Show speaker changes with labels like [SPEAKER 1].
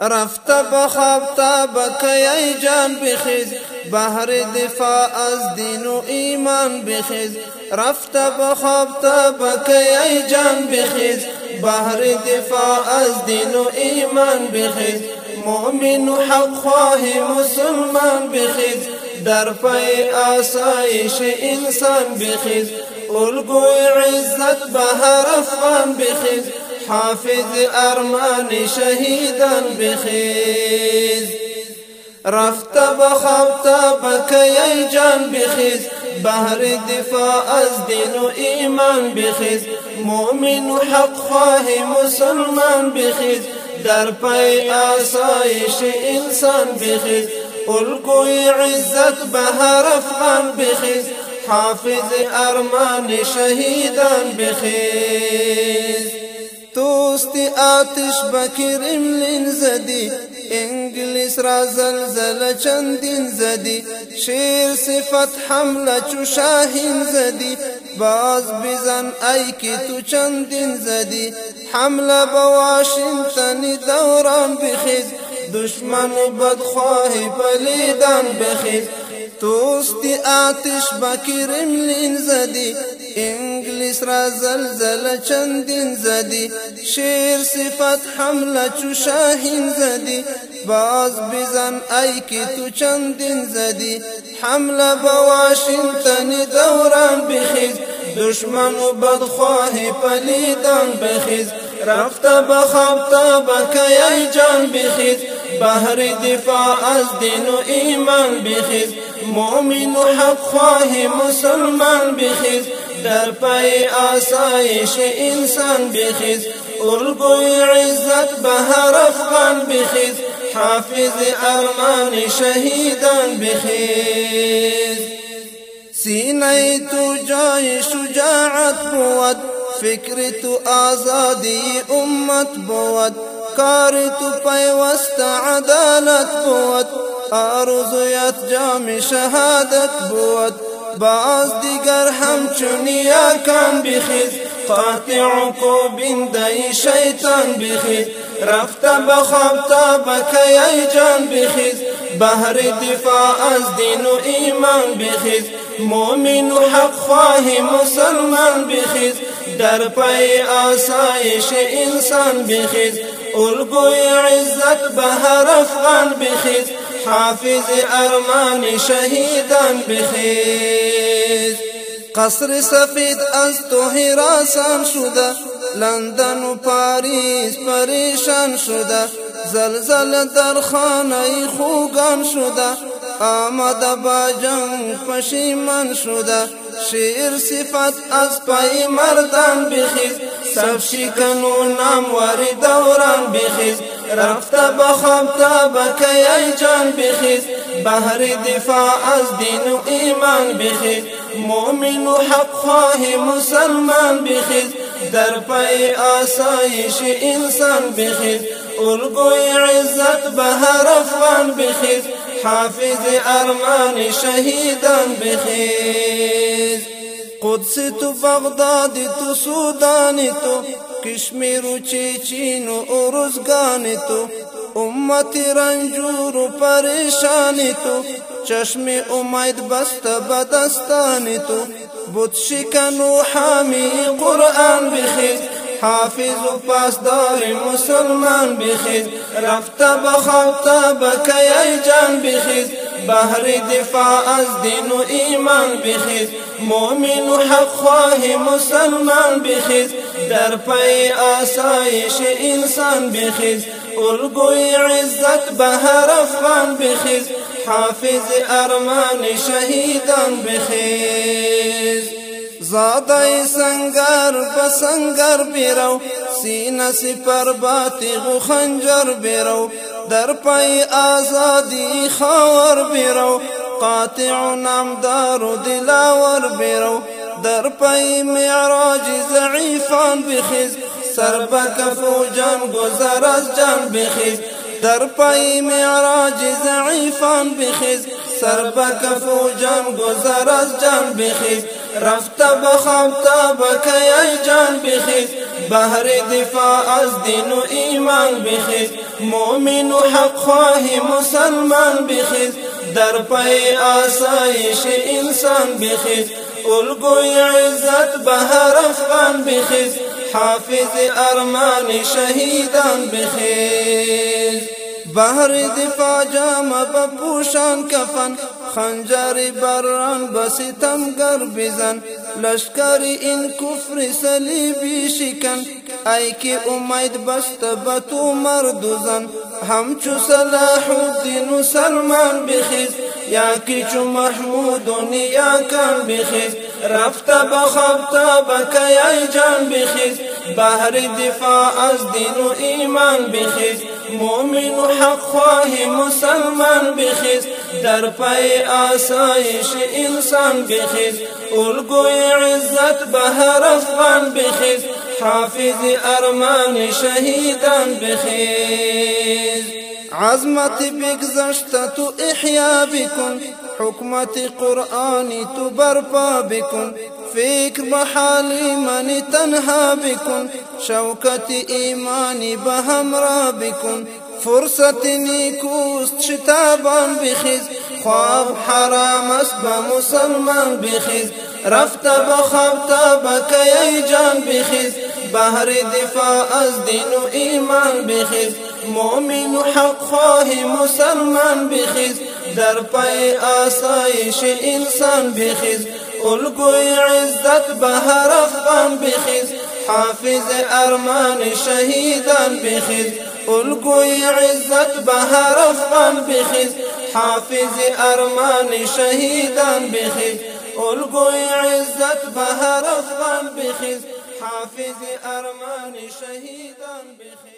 [SPEAKER 1] رفت بخواب تا ای جان بخیز بحر دفاع از دین و ایمان بخیز. رفت بخواب تا ای جان بخیز بحر دفاع از دین و ایمان بخیز. مؤمن و حق خواه مسلمان بخیز در پای آسایش انسان بخیز. الگوی عزت بهر افغان بخیز. حافظ ارمان شهیدان بخیز. رفت بخواب تا بکی جان بخیز. بهر دفاع از ایمان بخیز. مؤمن حق خواه مسلمان بخیز. در پای آسایش انسان بخیز. الگوی عزت بهر افغان بخیز. حافظ ارمان شهیدان بخیز. توست آتش بکرملین زدی انگلیس را زلزله چندین زدی شیر صفت حمله چو شاهین زدی باز بزن ای که تو چندین زدی حمله به واشنگتن دوران بخیز دشمن بدخواه پلیدان بخیز توستی آتش بکرملین زدی انگلیس را زلزله چندین زدی شیر صفت حمله چو شاهین زدی۔ باز بزن ای که تو چندین زدی۔ حمله به واشنگتن دوران بخیز۔ دشمن و بدخواه پلیدان بخیز۔ رفت بخواب تا بکی جان بخیز۔ بهر دفاع از دین و ایمان بخیز۔ مؤمن و حق خواه مسلمان بخیز۔ در پای آسایش انسان بخیز. الگوی عزت بهر افغان بخیز. حافظ ارمان شهیدان بخیز. سینه تو جای شجاعت بود. فکر تو آزادی امت بود. کار تو پیوست عدالت بود. آرزویت جام شهادت بود. باز دیگر همچون کم بخیز قاطع کو بندی شیطان بخیز رفت بخواب بکی جان بخیز بهر دفاع از دین و ایمان بخیز مؤمن و حق خواه مسلمان بخیز در پای آسایش انسان بخیز الگوی عزت بهر افغان بخیز حافظ ارمان شهیدان بخیز قصر سفید از تو هراسان شده. لندن و پاریس پریشان شده. زلزله در خانه خوکان شده. آمده با جنگ پشیمان شده. شیر صفت از پای مردان بخیز. بت شکن و نامور دوران بخیز رفت بخواب تا بکی جان بخیز بهر دفاع از دین و ایمان بخیز. مؤمن و حق خواه مسلمان بخیز. در پای آسایش انسان بخیز. الگوی عزت بهر افغان بخیز. حافظ ارمان شهیدان بخیز. قدس تو بغداد تو سودان تو. کشمیر چیچین و ارزگان تو امت رنجور و پریشان تو. چشم امید بست بدستان تو. بت شکن حامی قرآن بخیز حافظ و پاسدار مسلمان بخیز رفت بخواب تا بکی جان بخیز بهر دفاع از دین و ایمان بخیز مؤمن و حق خواه مسلمان بخیز در پای آسایش انسان بخیز. الگوی عزت بهر افغان بخیز. حافظ ارمان شهیدان بخیز. زاده سنگر بسنگر برو. سینه سپر باتیغ و خنجر برو. در پای آزادی خاور برو. قاطع نامدار دلاور برو در پای معراج ضعیفان بخیز. سر بکف و جان گذر از جان بخیز. در پای معراج ضعیفان بخیز. سر بکف و جان گذر از جان بخیز. رفت بخواب تا بکی جان بخیز. بهر دفاع از دین و ایمان بخیز. مؤمن حق خواه مسلمان بخیز. در پی آسایش انسان بخیز. الگوی عزت بهر افغان بخیز. حافظ ارمان شهیدان بخیز. بهر دفاع جام بپوشان کفن. خنجر بران بستمگر بزن. لشکر این کفر صلیبی شکن. ای که امید بست بتو مردوزن. همچو صلاح الدین و سلمان بخیز یا کی چو محمود نیا بخیز. رفت بخبت بکی جان بخیز. بهر دفاع از دین و ایمان بخیز. مؤمن حق خواه مسلمان بخیز. در پی آسایش انسان بخیز. الگوی عزت بهر افغان بخیز. حافظ ارمان شهیدان بخیز. عظمت بگذشت تو احیا بکن حکمت قرآنی تو برپا بکن من تنها بکن شوکت ایمانی به همراه بکن. فرصت نیکوست شتابان بخیز خواب حرام است به مسلمان رفت بخبت بکی جان بخیز. بهر دفاع از دین و ایمان بخیز. مؤمن حق خواه مسلمان بخیز. در پی آسایش انسان بخیز. الگوی عزت بهر افغان بخیز. حافظ ارمان شهیدان بخیز. الگوی عزت بهر افغان بخیز. حافظ ارمان شهیدان بخیز. الگوی عزت بهر افغان بخیز. حافظ أرمان شهیدان بخیز